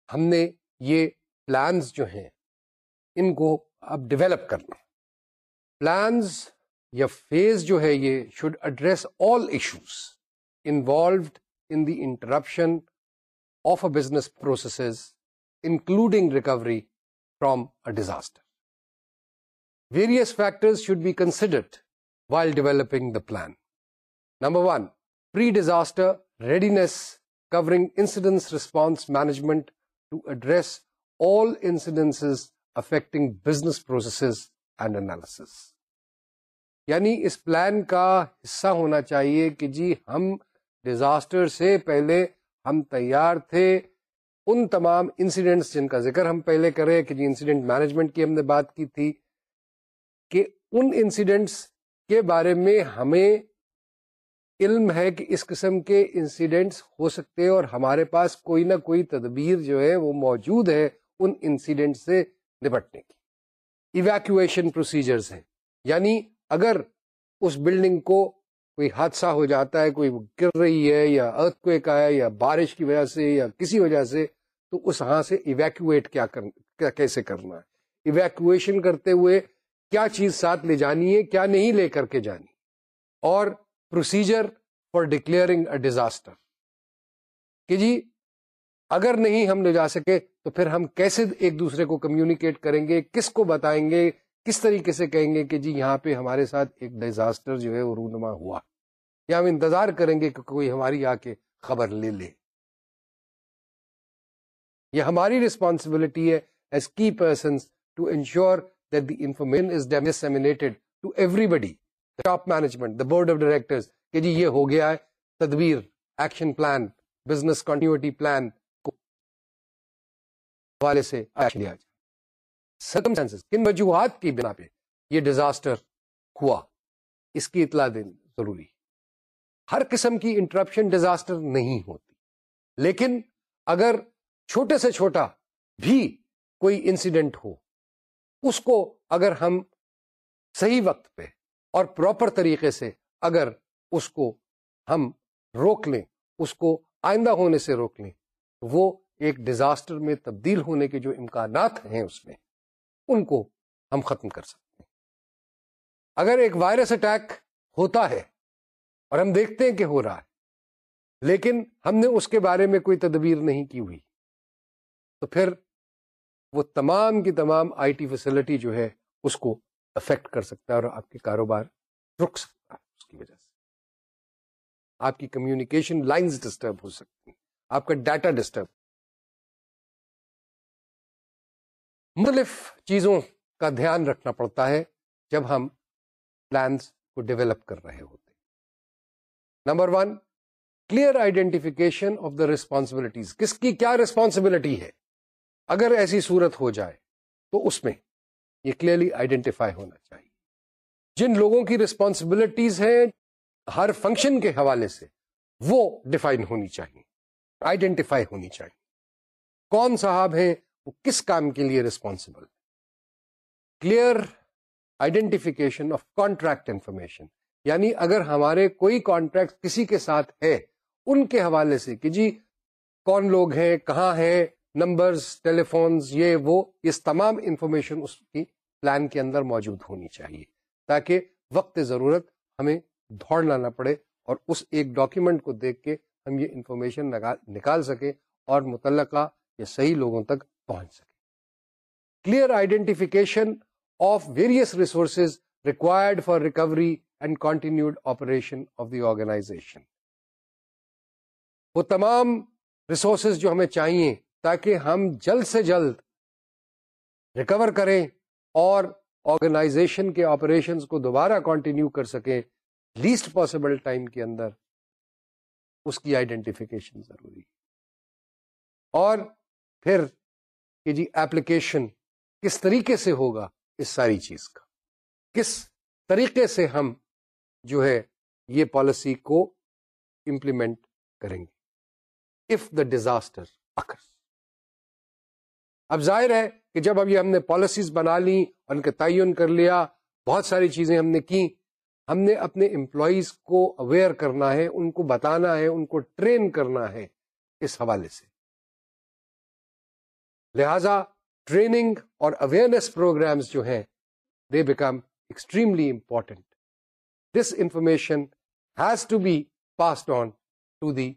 ہم نے یہ پلانز جو ہیں ان کو اب ڈیولپ کرنا پلانز یا فیز جو ہے یہ should address all issues involved in the interruption of a business processes, including recovery from a disaster. Various factors should be considered while developing the plan. Number one, pre-disaster readiness covering incident response management to address all incidences affecting business processes and analysis. یعنی اس پلان کا حصہ ہونا چاہیے کہ جی ہم ڈیزاسٹر سے پہلے ہم تیار تھے ان تمام انسیڈنٹس جن کا ذکر ہم پہلے کرے کہ جی انسیڈنٹ مینجمنٹ کی ہم نے بات کی تھی، کہ ان انسیڈنٹس کے بارے میں ہمیں علم ہے کہ اس قسم کے انسیڈنٹس ہو سکتے اور ہمارے پاس کوئی نہ کوئی تدبیر جو ہے وہ موجود ہے ان انسیڈنٹ سے نپٹنے کی۔ ایویکویشن پروسیجرز ہیں۔ یعنی اگر اس بلڈنگ کو کوئی حادثہ ہو جاتا ہے، کوئی گر رہی ہے یا ارتھ کویک آیا یا بارش کی وجہ سے یا کسی وجہ سے، تو اس ہاں سے ایویکویٹ کیا کر کیسے کرنا ہے؟ ایویکویشن کرتے ہوئے کیا چیز ساتھ لے جانی ہے، کیا نہیں لے کر کے جانی؟ اور procedure for declaring a disaster کہ جی اگر نہیں ہم لے جا سکے تو پھر ہم کیسے ایک دوسرے کو کمیونیکیٹ کریں گے؟ کس کو بتائیں گے؟ کس طریقے سے کہیں گے کہ جی یہاں پہ ہمارے ساتھ ایک ڈیزاسٹر جو ہے وہ رونما ہوا؟ یا ہم انتظار کریں گے کہ کوئی ہماری آ کے خبر لے لے۔ یہ ہماری ریسپانسبلٹی ہے as key person to ensure that the information is disseminated to everybody top management the board of director کہ جی یہ ہو گیا ہے، تدبیر action plan business continuity plan کو حوالے سے لیا جائے۔ سرکمسٹانس کن وجوہات کی بنا پہ یہ ڈیزاسٹر ہوا، اس کی اطلاع دینی ضروری۔ ہے ہر قسم کی انٹرپشن ڈیزاسٹر نہیں ہوتی۔ لیکن اگر چھوٹے سے چھوٹا بھی کوئی انسیڈنٹ ہو، اس کو اگر ہم صحیح وقت پہ اور پراپر طریقے سے اگر اس کو ہم روک لیں، اس کو آئندہ ہونے سے روک لیں، وہ ایک ڈیزاسٹر میں تبدیل ہونے کے جو امکانات ہیں اس میں، ان کو ہم ختم کر سکتے ہیں۔ اگر ایک وائرس اٹیک ہوتا ہے اور ہم دیکھتے ہیں کہ ہو رہا ہے۔ لیکن ہم نے اس کے بارے میں کوئی تدبیر نہیں کی ہوئی۔ تو پھر وہ تمام کی تمام آئی ٹی فیسلٹی جو ہے، اس کو افیکٹ کر سکتا ہے اور آپ کے کاروبار رک سکتا ہے۔ اس کی وجہ سے۔ آپ کی کمیونیکیشن لائنز ڈسٹرب ہو سکتی ہیں۔ آپ کا ڈیٹا ڈسٹرب۔ مختلف چیزوں کا دھیان رکھنا پڑتا ہے جب ہم پلانس کو ڈیولپ کر رہے ہوتے number one clear identification of the responsibilities کس کی کیا ریسپانسبلٹی ہے؟ اگر ایسی صورت ہو جائے تو اس میں یہ کلیئرلی آئیڈینٹیفائی ہونا چاہیے۔ جن لوگوں کی ریسپانسبلٹیز ہیں، ہر فنکشن کے حوالے سے وہ ڈیفائن ہونی چاہیے آئیڈینٹیفائی ہونی چاہیے۔ کون صاحب ہیں؟ وہ کس کام کے لیے responsible clear identification of contract information یعنی اگر ہمارے کوئی کانٹریکٹ کسی کے ساتھ ہے، ان کے حوالے سے کہ جی کون لوگ ہیں، کہاں ہیں نمبرز ٹیلی فونز یہ وہ، اس تمام انفارمیشن اس کی پلان کے اندر موجود ہونی چاہیے۔ تاکہ وقت ضرورت ہمیں دوڑنا نہ پڑے اور اس ایک ڈاکیومنٹ کو دیکھ کے ہم یہ انفارمیشن نکال سکیں اور متعلقہ یا صحیح لوگوں تک پہنچ سکے clear identification of various resources required for recovery and continued operation of the organization وہ تمام ریسورسز جو ہمیں چاہیے تاکہ ہم جلد سے جلد ریکور کریں اور آرگنائزیشن کے آپریشن کو دوبارہ کنٹینیو کر سکیں لیسٹ پاسبل ٹائم کے اندر اس کی آئیڈینٹیفیکیشن ضروری اور پھر کہ جی ایپلیکیشن کس طریقے سے ہوگا، اس ساری چیز کا۔ کس طریقے سے ہم جو ہے یہ پالیسی کو امپلیمنٹ کریں گے۔ اف دا ڈیزاسٹر اکر اب ظاہر ہے کہ جب اب یہ ہم نے پالیسیز بنا لی اور ان کا تعین کر لیا، بہت ساری چیزیں ہم نے کی، ہم نے اپنے امپلائیز کو اویئر کرنا ہے، ان کو بتانا ہے، ان کو ٹرین کرنا ہے اس حوالے سے۔ لہذا ٹریننگ اور اویئرنیس پروگرامز جو ہیں they become extremely important this information has to be passed on to the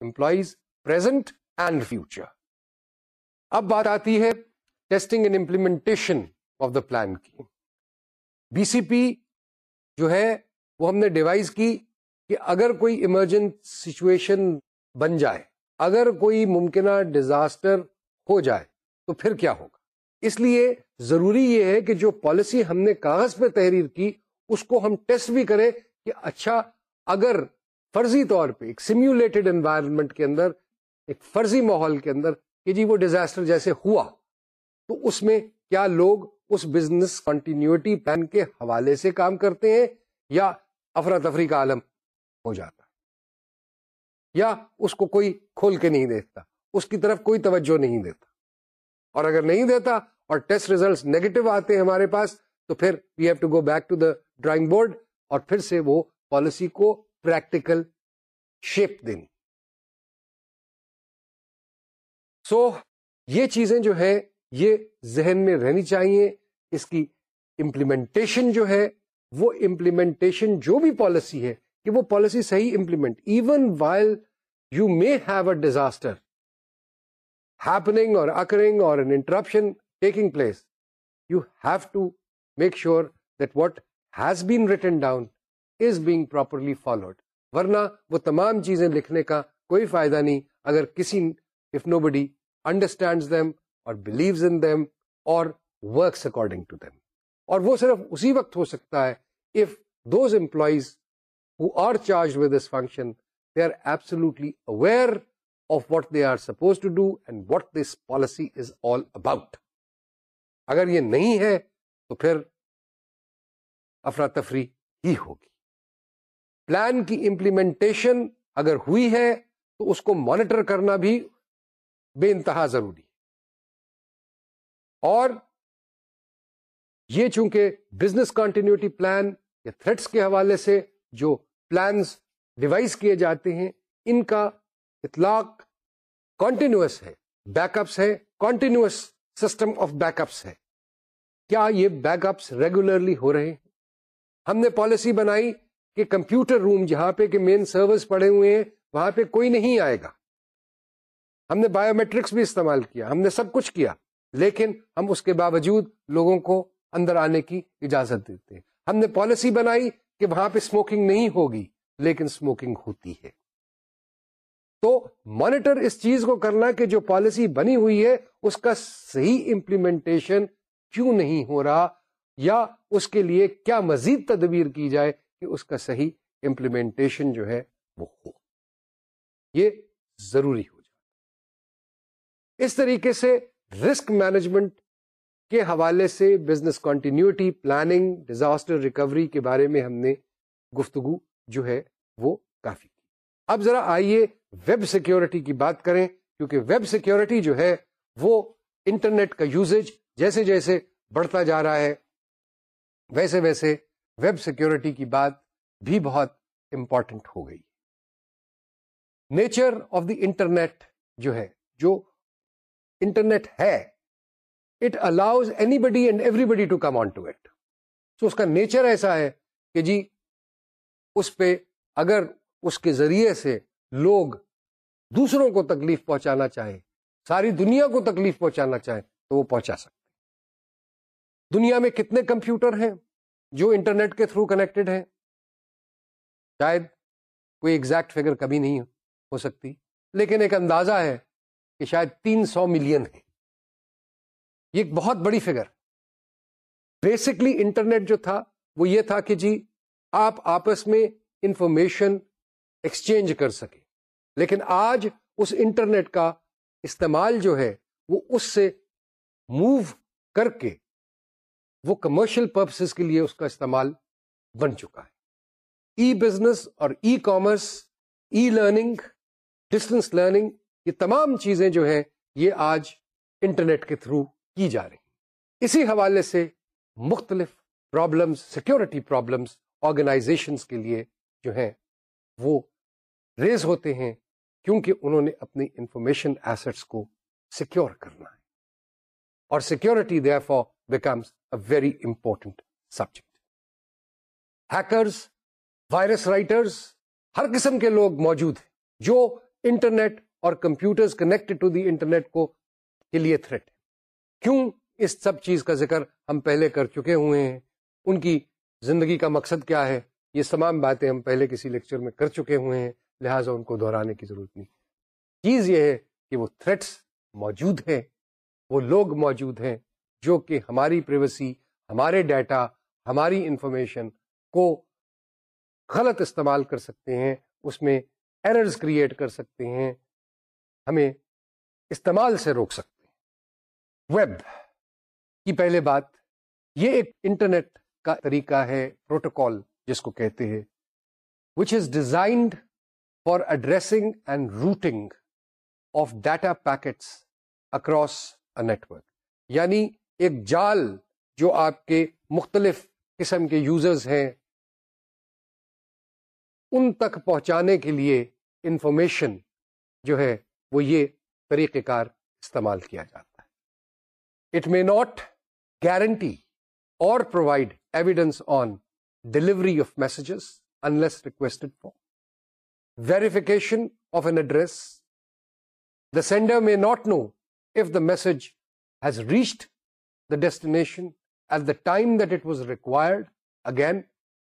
employees present and future اب بات آتی ہے testing and implementation of the plan کی بی سی پی جو ہے وہ ہم نے ڈیوائز کی کہ اگر کوئی ایمرجنٹ سچویشن بن جائے اگر کوئی ممکنہ ڈیزاسٹر ہو جائے تو پھر کیا ہوگا اس لیے ضروری یہ ہے کہ جو پالیسی ہم نے کاغذ پہ تحریر کی اس کو ہم ٹیسٹ بھی کریں کہ اچھا اگر فرضی طور پہ ایک سیمولیٹڈ انوائرمنٹ کے اندر، ایک فرضی ماحول کے اندر کہ جی وہ ڈیزاسٹر جیسے ہوا، تو اس میں کیا لوگ اس بزنس کنٹینیوٹی پلان کے حوالے سے کام کرتے ہیں یا افراتفری کا عالم ہو جاتا یا اس کو کوئی کھول کے نہیں دیکھتا، اس کی طرف کوئی توجہ نہیں دیتا؟ اور اگر نہیں دیتا اور ٹیسٹ ریزلٹ نیگیٹو آتے ہیں ہمارے پاس، تو پھر we have to go back to the drawing board اور پھر سے وہ پالیسی کو پریکٹیکل شیپ دینی سو یہ چیزیں جو ہے یہ ذہن میں رہنی چاہیے۔ اس کی امپلیمنٹیشن جو ہے وہ امپلیمنٹیشن جو بھی پالیسی ہے کہ وہ پالیسی صحیح implement even while you may have a disaster happening or occurring or an interruption taking place, you have to make sure that what has been written down is being properly followed. ورنہ وہ تمام چیزیں لکھنے کا کوئی فائدہ نہیں اگر کسی if nobody understand them or believes in them or works according to them اور وہ صرف اسی وقت ہو سکتا ہے if those employees who are charge with this function they are absolutely aware of what they are suppose to do and what this policy is all about اگر یہ نہیں ہے تو پھر افراتفری ہی ہوگی۔ پلان کی امپلیمنٹیشن اگر ہوئی ہے تو اس کو مانیٹر کرنا بھی بے انتہا ضروری اور یہ چونکہ بزنس کنٹینیوٹی پلان یا تھریٹس کے حوالے سے جو پلانس ڈیوائز کیے جاتے ہیں، ان کا اطلاق کانٹینیوس ہے۔ بیک اپس ہے۔ Continuous system of backups ہے۔ کیا یہ بیک اپس ریگولرلی ہو رہے ہیں؟ ہم نے پالیسی بنائی کہ کمپیوٹر روم جہاں پہ کہ مین سروس پڑے ہوئے ہیں، وہاں پہ کوئی نہیں آئے گا۔ ہم نے بایو میٹرکس بھی استعمال کیا، ہم نے سب کچھ کیا، لیکن ہم اس کے باوجود لوگوں کو اندر آنے کی اجازت دیتے ہیں۔ ہم نے پالیسی بنائی کہ وہاں پہ اسموکنگ نہیں ہوگی، لیکن اسموکنگ ہوتی ہے۔ تو مانیٹر اس چیز کو کرنا کہ جو پالیسی بنی ہوئی ہے، اس کا صحیح امپلیمنٹیشن کیوں نہیں ہو رہا؟ یا اس کے لیے کیا مزید تدبیر کی جائے کہ اس کا صحیح امپلیمنٹیشن جو ہے وہ ہو۔ یہ ضروری ہو جائے۔ اس طریقے سے رسک مینجمنٹ کے حوالے سے business continuity planning disaster recovery کے بارے میں ہم نے گفتگو جو ہے وہ کافی کی۔ اب ذرا آئیے ویب سیکیورٹی کی بات کریں، کیونکہ ویب سیکیورٹی جو ہے وہ انٹرنیٹ کا یوزیج جیسے جیسے بڑھتا جا رہا ہے ویسے ویسے ویب سیکیورٹی کی بات بھی بہت امپورٹنٹ ہو گئی۔ نیچر آف دی انٹرنیٹ جو ہے، جو انٹرنیٹ ہے، it allows anybody and everybody to come on to it so اس کا نیچر ایسا ہے کہ جی اس پہ اگر اس کے ذریعے سے لوگ دوسروں کو تکلیف پہنچانا چاہے ساری دنیا کو تکلیف پہنچانا چاہے تو وہ پہنچا سکتے دنیا میں کتنے کمپیوٹر ہیں جو انٹرنیٹ کے تھرو کنیکٹڈ ہیں؟ شاید کوئی ایگزیکٹ فگر کبھی نہیں ہو سکتی، لیکن ایک اندازہ ہے کہ شاید تین سو ملین ہے یہ ایک بہت بڑی فگر بیسکلی انٹرنیٹ جو تھا، وہ یہ تھا کہ جی آپ آپس میں انفارمیشن ایکسچینج کر سکے لیکن آج اس انٹرنیٹ کا استعمال جو ہے، وہ اس سے موو کر کے وہ کمرشل پرپسز کے لیے اس کا استعمال بن چکا ہے۔ ای بزنس اور e commerce e learning distance learning یہ تمام چیزیں جو ہیں یہ آج انٹرنیٹ کے تھرو کی جا رہی ہیں۔ اسی حوالے سے مختلف پرابلمس سیکورٹی پرابلمس آرگنائزیشنس کے لیے جو ہیں وہ ریز ہوتے ہیں کیونکہ انہوں نے اپنی انفارمیشن ایسٹس کو سیکیور کرنا ہے۔ اور security therefore becomes a very important subject hackers virus writers ہر قسم کے لوگ موجود ہیں جو انٹرنیٹ اور computer connect to the internet کو کے لیے تھریٹ کیوں اس سب چیز کا ذکر ہم پہلے کر چکے ہوئے ہیں؟ ان کی زندگی کا مقصد کیا ہے؟ یہ تمام باتیں ہم پہلے کسی لیکچر میں کر چکے ہوئے ہیں، لہٰذا ان کو دہرانے کی ضرورت نہیں۔ چیز یہ ہے کہ وہ تھریٹس موجود ہیں، وہ لوگ موجود ہیں جو کہ ہماری پریویسی ہمارے ڈیٹا ہماری انفارمیشن کو غلط استعمال کر سکتے ہیں، اس میں ایررز کریٹ کر سکتے ہیں، ہمیں استعمال سے روک سکتے ہیں۔ ویب کی پہلے بات، یہ ایک انٹرنیٹ کا طریقہ ہے پروٹوکال جس کو کہتے ہیں which is designed for addressing and routing of data packets across a network یعنی ایک جال جو آپ کے مختلف قسم کے یوزرز ہیں، ان تک پہنچانے کے لیے انفارمیشن جو ہے وہ یہ طریقہ کار استعمال کیا جاتا ہے۔ It may not guarantee or provide evidence on delivery of messages unless requested for verification of an address the sender may not know if the message has reached the destination at the time that it was required again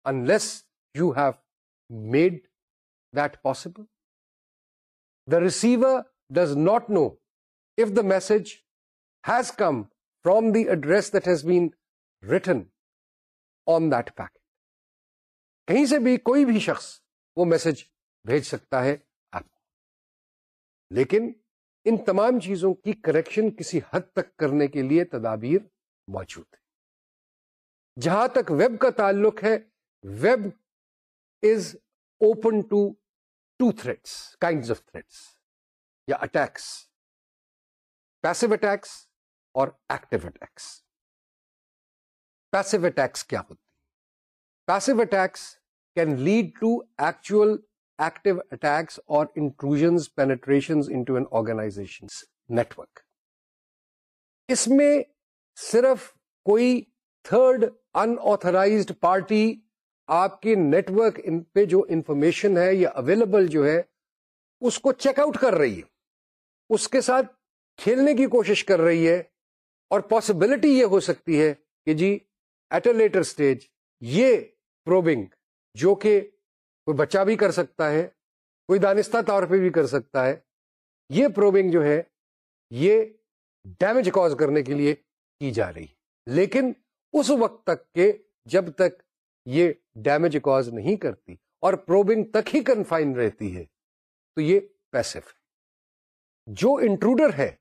unless you have made that possible the receiver does not know if the message has come from the address that has been written on that packet کہیں سے بھی کوئی بھی شخص وہ میسج بھیج سکتا ہے آپ کو لیکن ان تمام چیزوں کی کریکشن کسی حد تک کرنے کے لیے تدابیر موجود ہے جہاں تک ویب کا تعلق ہے، web is open to to threats kind of threats یا اٹیکس پیسو اٹیکس اور ایکٹیو اٹیکس پیسو اٹیکس کیا ہوتی passive attacks can lead to actual active attacks اور intrusions penetration into an organization network اس میں صرف کوئی تھرڈ انترائزڈ پارٹی آپ کے نیٹورک پہ جو انفارمیشن ہے یا اویلیبل جو ہے، اس کو چیک آؤٹ کر رہی ہے۔ اس کے ساتھ کھیلنے کی کوشش کر رہی ہے اور پاسبلٹی یہ ہو سکتی ہے کہ جی ایٹ اے لیٹر اسٹیج یہ پروبنگ جو کہ کوئی بچہ بھی کر سکتا ہے، کوئی دانستہ طور پہ بھی کر سکتا ہے۔ یہ پروبنگ جو ہے، یہ ڈیمیج کاز کرنے کے لیے کی جا رہی۔ لیکن اس وقت تک کہ جب تک یہ ڈیمیج کاز نہیں کرتی اور پروبنگ تک ہی کنفائن رہتی ہے، تو یہ پیسو ہے۔ جو انٹروڈر ہے،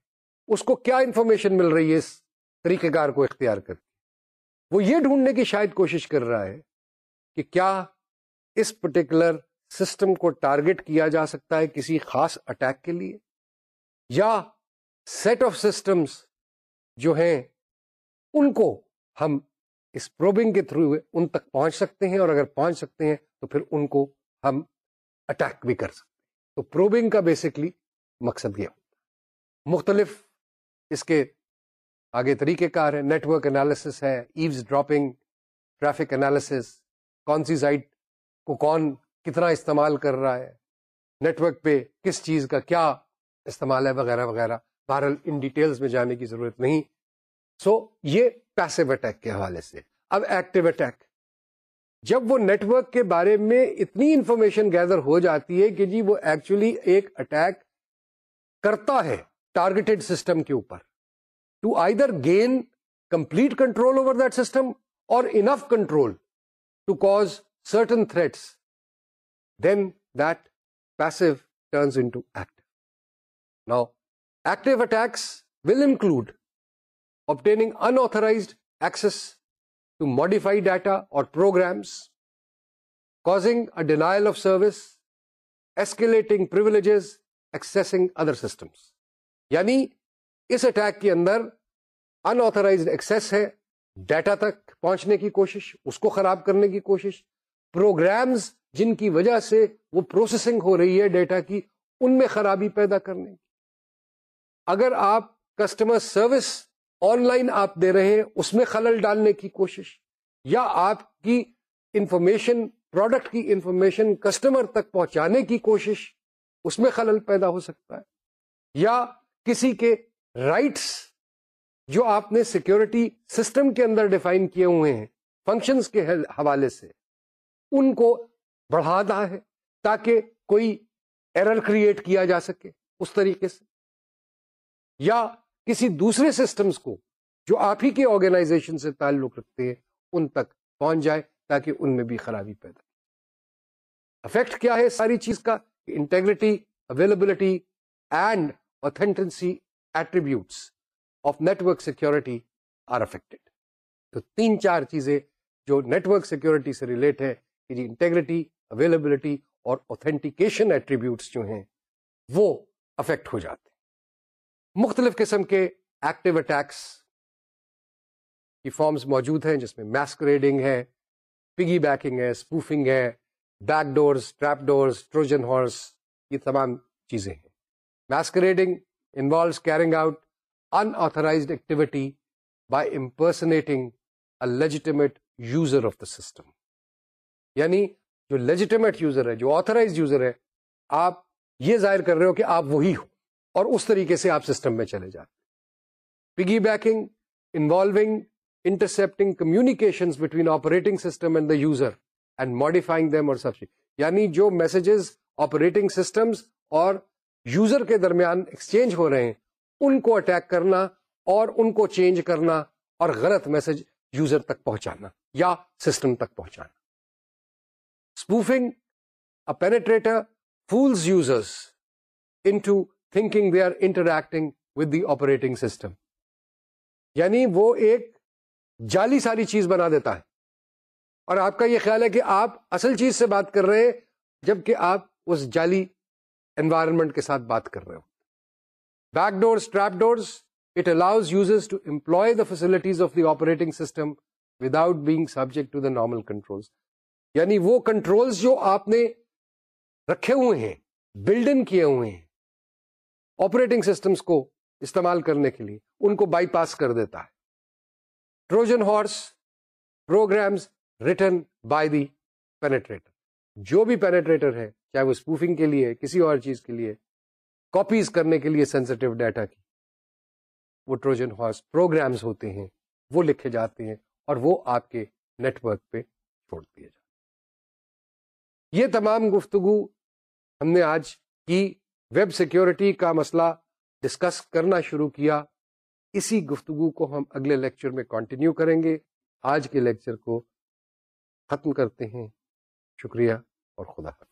اس کو کیا انفارمیشن مل رہی ہے اس طریقہ کار کو اختیار کر کے؟ وہ یہ ڈھونڈنے کی شاید کوشش کر رہا ہے کہ کیا اس پرٹیکولر سسٹم کو ٹارگٹ کیا جا سکتا ہے کسی خاص اٹیک کے لیے یا سیٹ آف سسٹمز جو ہیں، ان کو ہم اس پروبنگ کے تھرو ان تک پہنچ سکتے ہیں اور اگر پہنچ سکتے ہیں تو پھر ان کو ہم اٹیک بھی کر سکتے ہیں۔ تو پروبنگ کا بیسکلی مقصد یہ ہوتا مختلف اس کے آگے طریقہ کار ہے نیٹورک انالیسس ہے ایوز ڈراپنگ ٹریفک انالیسس کون سی سائٹ کو کون کتنا استعمال کر رہا ہے نیٹورک پہ کس چیز کا کیا استعمال ہے وغیرہ وغیرہ۔ بہرحال ان ڈیٹیلز میں جانے کی ضرورت نہیں۔ سو so, یہ پیسو اٹیک کے حوالے سے۔ اب ایکٹیو اٹیک جب وہ نیٹورک کے بارے میں اتنی انفارمیشن گیدر ہو جاتی ہے کہ جی وہ ایکچولی ایک اٹیک کرتا ہے ٹارگیٹڈ سسٹم کے اوپر۔ To either gain complete control over that system or enough control to cause certain threats then that passive turns into active now active attacks will include obtaining unauthorized access to modify data or programs, causing a denial of service, escalating privileges, accessing other systems. یعنی اس اٹیک کے اندر انآترائزڈ ایکسس ہے ڈیٹا تک پہنچنے کی کوشش اس کو خراب کرنے کی کوشش پروگرامز جن کی وجہ سے وہ پروسیسنگ ہو رہی ہے ڈیٹا کی، ان میں خرابی پیدا کرنے کی۔ اگر آپ کسٹمر سروس آن لائن آپ دے رہے ہیں، اس میں خلل ڈالنے کی کوشش، یا آپ کی انفارمیشن، پروڈکٹ کی انفارمیشن کسٹمر تک پہنچانے کی کوشش، اس میں خلل پیدا ہو سکتا ہے۔ یا کسی کے رائٹس جو آپ نے سیکورٹی سسٹم کے اندر ڈیفائن کیے ہوئے ہیں، فنکشنز کے حوالے سے۔ ان کو بڑھا دا ہے تاکہ کوئی ایرر کریٹ کیا جا سکے اس طریقے سے۔ یا کسی دوسرے سسٹمز کو جو آپ ہی کے آرگنائزیشن سے تعلق رکھتے ہیں، ان تک پہنچ جائے تاکہ ان میں بھی خرابی پیدا افیکٹ کیا ہے ساری چیز کا؟ Integrity availability and authenticity attributes of network security are affected تو تین چار چیزیں جو نیٹورک سیکورٹی سے ریلیٹ ہے کہ جی انٹیگریٹی اویلیبلٹی اور اوتھینٹیکیشن ایٹریبیوٹس جو ہیں، وہ افیکٹ ہو جاتے ہیں۔ مختلف قسم کے ایکٹیو اٹیکس کی فارمز موجود ہیں جس میں میسکریڈنگ ہے پگی بیکنگ ہے اسپوفنگ ہے back doors trap doors Trojan horse یہ تمام چیزیں ہیں۔ Masquerading involves carrying out unauthorized activity by impersonating legitimate user of the system یعنی جو لیجیٹیمیٹ یوزر ہے، جو آتھرائز یوزر ہے، آپ یہ ظاہر کر رہے ہو کہ آپ وہی ہو اور اس طریقے سے آپ سسٹم میں چلے جاتے piggybacking involving intercepting communication between operating system and the user and modifying them اور سب یعنی جو میسجز آپریٹنگ سسٹمز اور یوزر کے درمیان ایکسچینج ہو رہے ہیں، ان کو اٹیک کرنا اور ان کو چینج کرنا اور غلط میسج یوزر تک پہنچانا یا سسٹم تک پہنچانا۔ Spoofing penetrator fools users into thinking they are interacting with the operating system یعنی وہ ایک جعلی ساری چیز بنا دیتا ہے۔ اور آپ کا یہ خیال ہے کہ آپ اصل چیز سے بات کر رہے ہیں جبکہ آپ اس جعلی انوائرمنٹ کے ساتھ بات کر رہے ہو۔ Back doors trap doors it allows users to employ the facilities of the operating system without being subject to the normal control یعنی وہ کنٹرولز جو آپ نے رکھے ہوئے ہیں بلڈن کیے ہوئے ہیں آپریٹنگ سسٹمز کو استعمال کرنے کے لیے، ان کو بائی پاس کر دیتا ہے۔ Trojan horse programs written by the penetrator جو بھی پینیٹریٹر ہے، چاہے وہ اسپوفنگ کے لیے، کسی اور چیز کے لیے کاپیز کرنے کے لیے سینسٹیو ڈیٹا کی۔ وہ ٹروجن ہارس پروگرامز ہوتے ہیں، وہ لکھے جاتے ہیں اور وہ آپ کے نیٹورک پہ چھوڑ دیے جاتے ہیں۔ یہ تمام گفتگو ہم نے آج کی ویب سیکیورٹی کا مسئلہ ڈسکس کرنا شروع کیا۔ اسی گفتگو کو ہم اگلے لیکچر میں کنٹینیو کریں گے۔ آج کے لیکچر کو ختم کرتے ہیں۔ شکریہ اور خدا حافظ۔